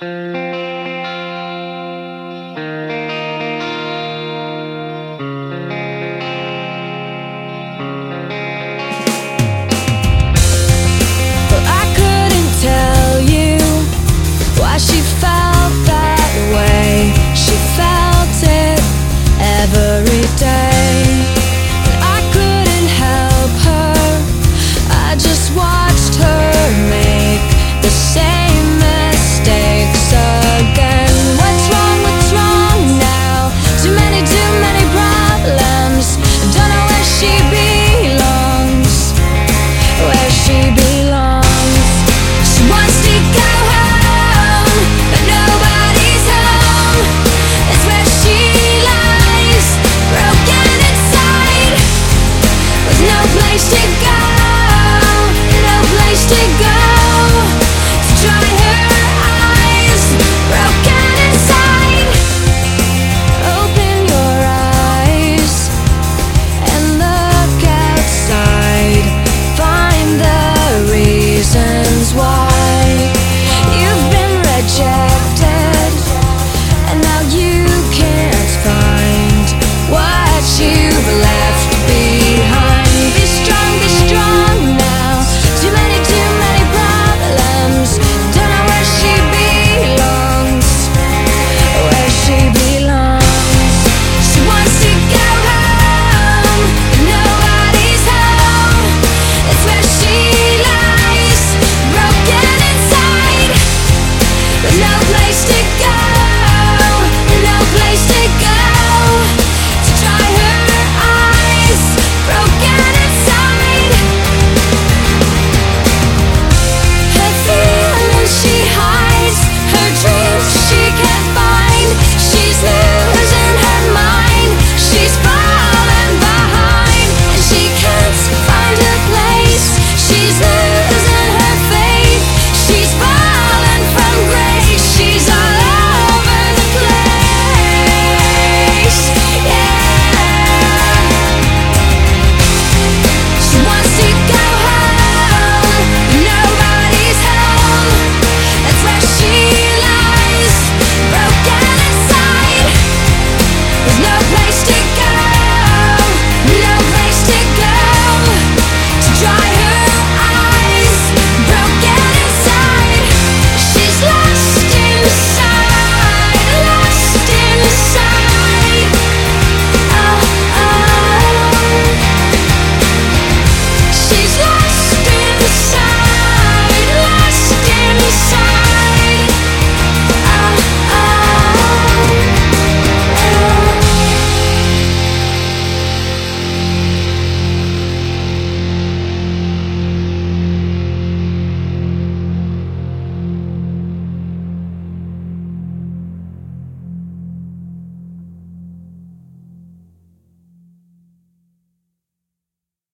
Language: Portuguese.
Música